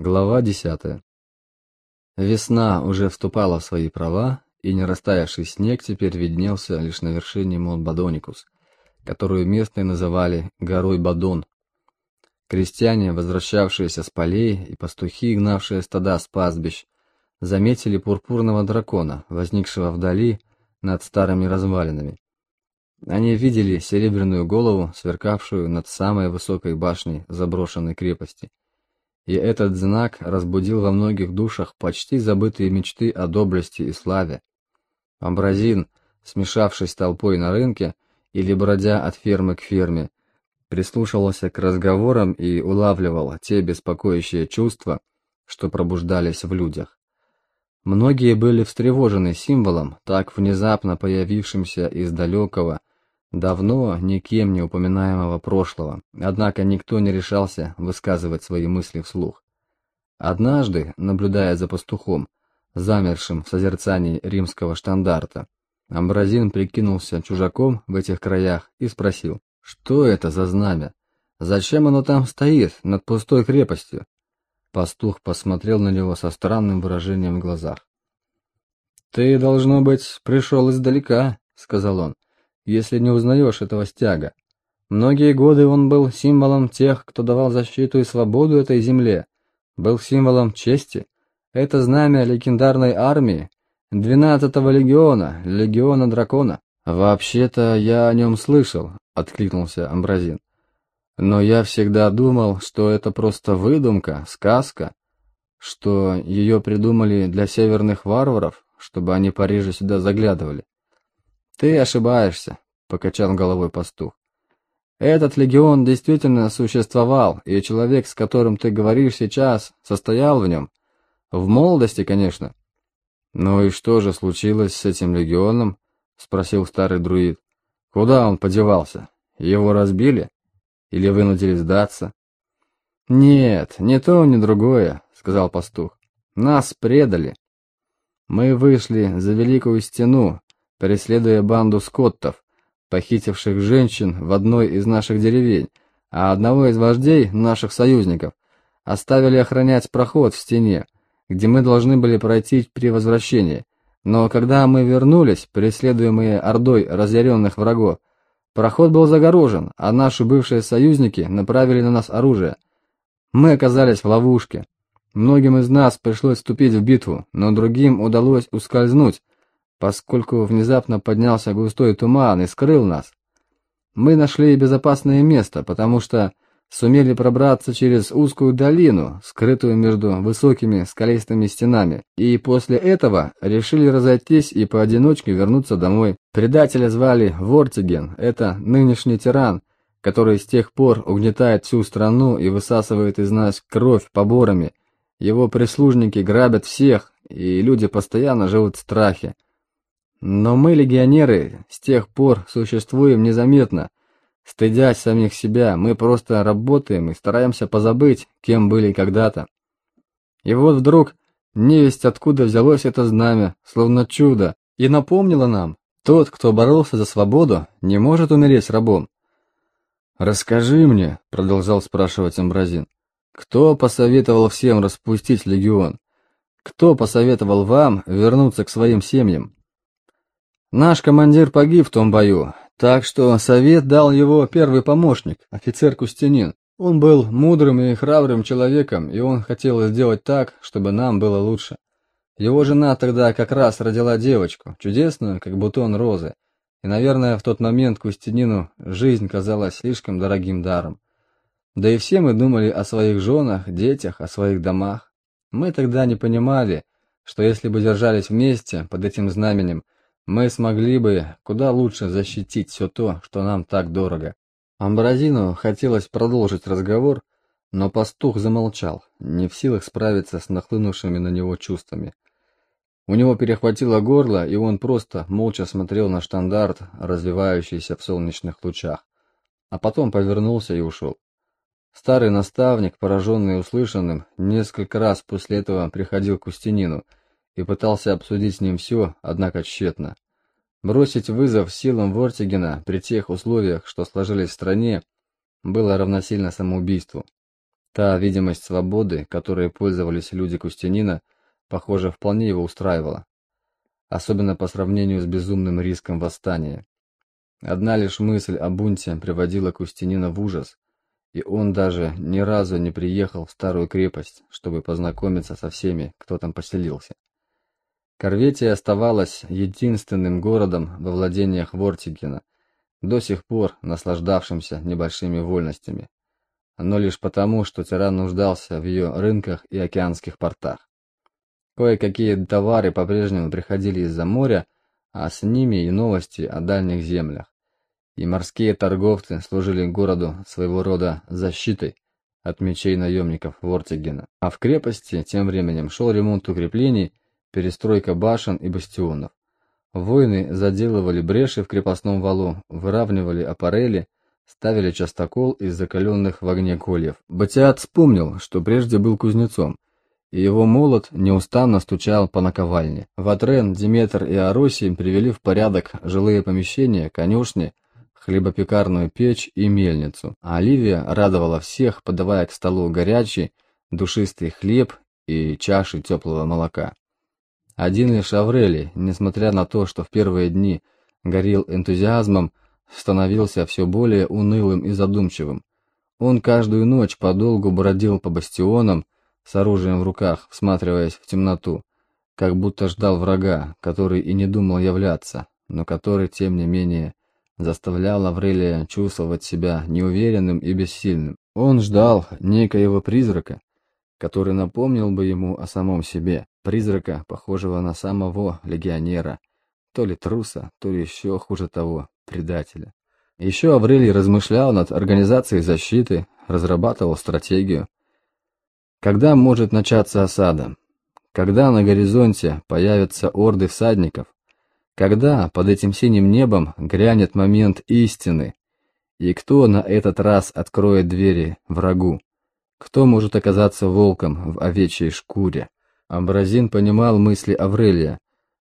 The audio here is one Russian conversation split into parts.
Глава 10. Весна уже вступала в свои права, и не растаявший снег теперь виднелся лишь на вершине Монт-Бадоникус, которую местные называли горой Бадон. Крестьяне, возвращавшиеся с полей, и пастухи, гнавшие стада с пастбищ, заметили пурпурного дракона, возникшего вдали над старыми развалинами. Они видели серебряную голову, сверкавшую над самой высокой башней заброшенной крепости – и этот знак разбудил во многих душах почти забытые мечты о доблести и славе. Амбразин, смешавшись с толпой на рынке или бродя от фермы к ферме, прислушивался к разговорам и улавливал те беспокоящие чувства, что пробуждались в людях. Многие были встревожены символом, так внезапно появившимся из далекого, давно никем не упоминаемого прошлого, однако никто не решался высказывать свои мысли вслух. Однажды, наблюдая за пастухом, замершим в созерцании римского штандарта, Амбразин прикинулся чужаком в этих краях и спросил, что это за знамя? Зачем оно там стоит, над пустой крепостью? Пастух посмотрел на него со странным выражением в глазах. «Ты, должно быть, пришел издалека», — сказал он если не узнаешь этого стяга. Многие годы он был символом тех, кто давал защиту и свободу этой земле, был символом чести. Это знамя легендарной армии, 12-го легиона, легиона дракона. Вообще-то я о нем слышал, откликнулся Амбразин. Но я всегда думал, что это просто выдумка, сказка, что ее придумали для северных варваров, чтобы они пореже сюда заглядывали. «Ты ошибаешься», — покачал головой пастух. «Этот легион действительно существовал, и человек, с которым ты говоришь сейчас, состоял в нем. В молодости, конечно». «Ну и что же случилось с этим легионом?» — спросил старый друид. «Куда он подевался? Его разбили? Или вынудили сдаться?» «Нет, ни то, ни другое», — сказал пастух. «Нас предали. Мы вышли за Великую Стену, преследуя банду скоттов, похитивших женщин в одной из наших деревень, а одного из вождей, наших союзников, оставили охранять проход в стене, где мы должны были пройти при возвращении. Но когда мы вернулись, преследуемые ордой разъяренных врагов, проход был загорожен, а наши бывшие союзники направили на нас оружие. Мы оказались в ловушке. Многим из нас пришлось вступить в битву, но другим удалось ускользнуть, поскольку внезапно поднялся густой туман и скрыл нас. Мы нашли безопасное место, потому что сумели пробраться через узкую долину, скрытую между высокими скалистыми стенами, и после этого решили разойтись и поодиночке вернуться домой. Предателя звали Вортиген, это нынешний тиран, который с тех пор угнетает всю страну и высасывает из нас кровь поборами. Его прислужники грабят всех, и люди постоянно живут в страхе. Но мы, легионеры, с тех пор существуем незаметно. Стыдясь самих себя, мы просто работаем и стараемся позабыть, кем были когда-то. И вот вдруг невесть откуда взялось это знамя, словно чудо, и напомнило нам, тот, кто боролся за свободу, не может умереть рабом. «Расскажи мне», — продолжал спрашивать Амбразин, — «кто посоветовал всем распустить легион? Кто посоветовал вам вернуться к своим семьям?» Наш командир погиб в том бою, так что совет дал его первый помощник, офицер Кустянин. Он был мудрым и храбрым человеком, и он хотел сделать так, чтобы нам было лучше. Его жена тогда как раз родила девочку, чудесную, как бутон розы. И, наверное, в тот момент Кустянину жизнь казалась слишком дорогим даром. Да и все мы думали о своих женах, детях, о своих домах. Мы тогда не понимали, что если бы держались вместе под этим знаменем, мы смогли бы куда лучше защитить все то, что нам так дорого. Амбразину хотелось продолжить разговор, но пастух замолчал, не в силах справиться с нахлынувшими на него чувствами. У него перехватило горло, и он просто молча смотрел на штандарт, развивающийся в солнечных лучах, а потом повернулся и ушел. Старый наставник, пораженный услышанным, несколько раз после этого приходил к Устинину – и пытался обсудить с ним все, однако тщетно. Бросить вызов силам Вортигена при тех условиях, что сложились в стране, было равносильно самоубийству. Та видимость свободы, которой пользовались люди Кустянина, похоже, вполне его устраивала. Особенно по сравнению с безумным риском восстания. Одна лишь мысль о бунте приводила Кустянина в ужас, и он даже ни разу не приехал в старую крепость, чтобы познакомиться со всеми, кто там поселился. Корветия оставалась единственным городом во владениях Вортигена, до сих пор наслаждавшимся небольшими вольностями, но лишь потому, что тиран нуждался в ее рынках и океанских портах. Кое-какие товары по-прежнему приходили из-за моря, а с ними и новости о дальних землях. И морские торговцы служили городу своего рода защитой от мечей наемников Вортигена. А в крепости тем временем шел ремонт укреплений, перестройка башен и бастионов. Воины заделывали бреши в крепостном валу, выравнивали аппарели, ставили частокол из закаленных в огне кольев. Батиат вспомнил, что прежде был кузнецом, и его молот неустанно стучал по наковальне. Ватрен, Диметр и Аросий привели в порядок жилые помещения, конюшни, хлебопекарную печь и мельницу. А Оливия радовала всех, подавая к столу горячий, душистый хлеб и чаши теплого молока. Один лишь Аврелий, несмотря на то, что в первые дни горел энтузиазмом, становился все более унылым и задумчивым. Он каждую ночь подолгу бродил по бастионам с оружием в руках, всматриваясь в темноту, как будто ждал врага, который и не думал являться, но который, тем не менее, заставлял Аврелия чувствовать себя неуверенным и бессильным. Он ждал некоего призрака, который напомнил бы ему о самом себе, призрака, похожего на самого легионера, то ли труса, то ли еще хуже того, предателя. Еще Аврелий размышлял над организацией защиты, разрабатывал стратегию. Когда может начаться осада? Когда на горизонте появятся орды всадников? Когда под этим синим небом грянет момент истины? И кто на этот раз откроет двери врагу? Кто может оказаться волком в овечьей шкуре? Амбразин понимал мысли Аврелия,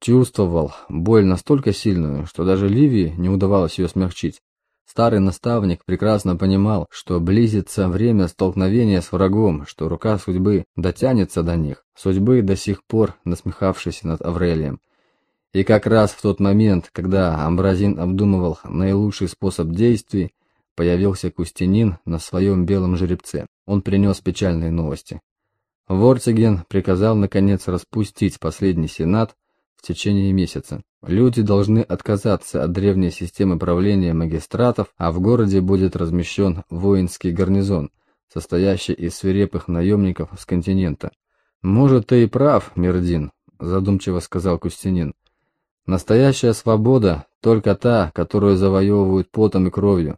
чувствовал боль настолько сильную, что даже Ливии не удавалось ее смягчить. Старый наставник прекрасно понимал, что близится время столкновения с врагом, что рука судьбы дотянется до них, судьбы до сих пор насмехавшейся над Аврелием. И как раз в тот момент, когда Амбразин обдумывал наилучший способ действий, появился Кустянин на своем белом жеребце. Он принес печальные новости. Вортиген приказал наконец распустить последний сенат в течение месяца. Люди должны отказаться от древней системы правления магистратов, а в городе будет размещен воинский гарнизон, состоящий из свирепых наемников с континента. «Может, ты и прав, Мердин», – задумчиво сказал Кустянин. «Настоящая свобода только та, которую завоевывают потом и кровью.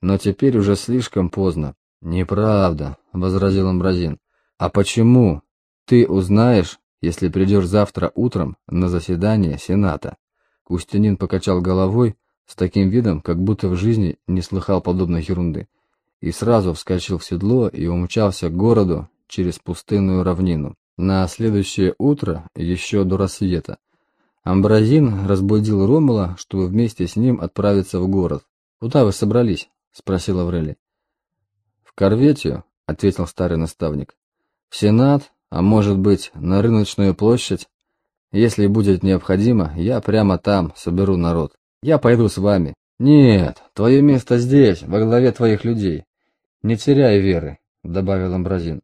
Но теперь уже слишком поздно. Неправда, возразил Амбразин. А почему? Ты узнаешь, если придешь завтра утром на заседание Сената. Кустянин покачал головой с таким видом, как будто в жизни не слыхал подобной ерунды, и сразу вскочил в седло и умчался к городу через пустынную равнину. На следующее утро, еще до рассвета, Амбразин разбудил Ромула, чтобы вместе с ним отправиться в город. «Куда вы собрались?» — спросил Аврелий. «В Корветию», — ответил старый наставник. «В Сенат, а может быть, на рыночную площадь? Если будет необходимо, я прямо там соберу народ. Я пойду с вами». «Нет, твое место здесь, во главе твоих людей. Не теряй веры», — добавил Амбразин.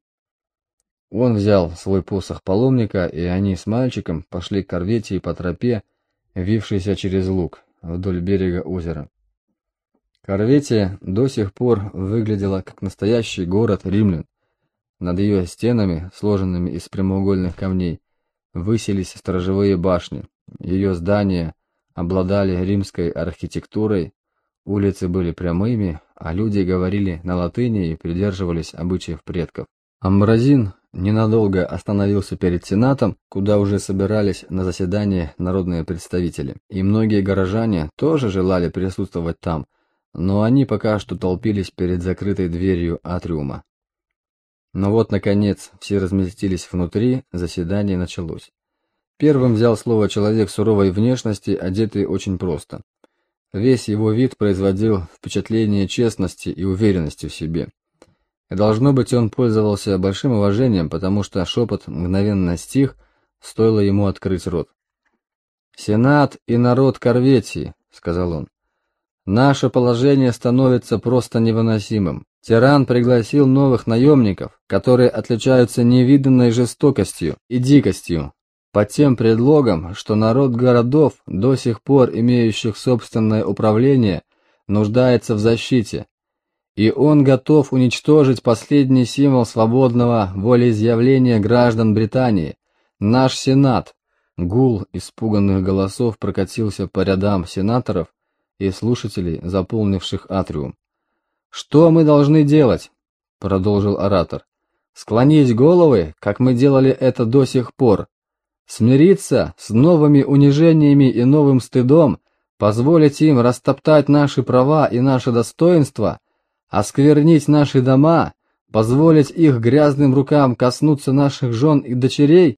Он взял свой посох паломника, и они с мальчиком пошли к Корветии по тропе, вившейся через луг, вдоль берега озера. Корветия до сих пор выглядела как настоящий город римлян. Над ее стенами, сложенными из прямоугольных камней, высились сторожевые башни. Ее здания обладали римской архитектурой, улицы были прямыми, а люди говорили на латыни и придерживались обычаев предков. Амбразин ненадолго остановился перед Сенатом, куда уже собирались на заседание народные представители. И многие горожане тоже желали присутствовать там, но они пока что толпились перед закрытой дверью атриума. Но вот, наконец, все разместились внутри, заседание началось. Первым взял слово человек суровой внешности, одетый очень просто. Весь его вид производил впечатление честности и уверенности в себе. Должно быть, он пользовался большим уважением, потому что шепот мгновенно стих, стоило ему открыть рот. «Сенат и народ Корветии», — сказал он. «Наше положение становится просто невыносимым. Тиран пригласил новых наемников, которые отличаются невиданной жестокостью и дикостью, под тем предлогом, что народ городов, до сих пор имеющих собственное управление, нуждается в защите, и он готов уничтожить последний символ свободного волеизъявления граждан Британии, наш Сенат. Гул испуганных голосов прокатился по рядам сенаторов и слушателей, заполнивших атриум. «Что мы должны делать?» — продолжил оратор. «Склонить головы, как мы делали это до сих пор. Смириться с новыми унижениями и новым стыдом, позволить им растоптать наши права и наше достоинство, осквернить наши дома, позволить их грязным рукам коснуться наших жен и дочерей,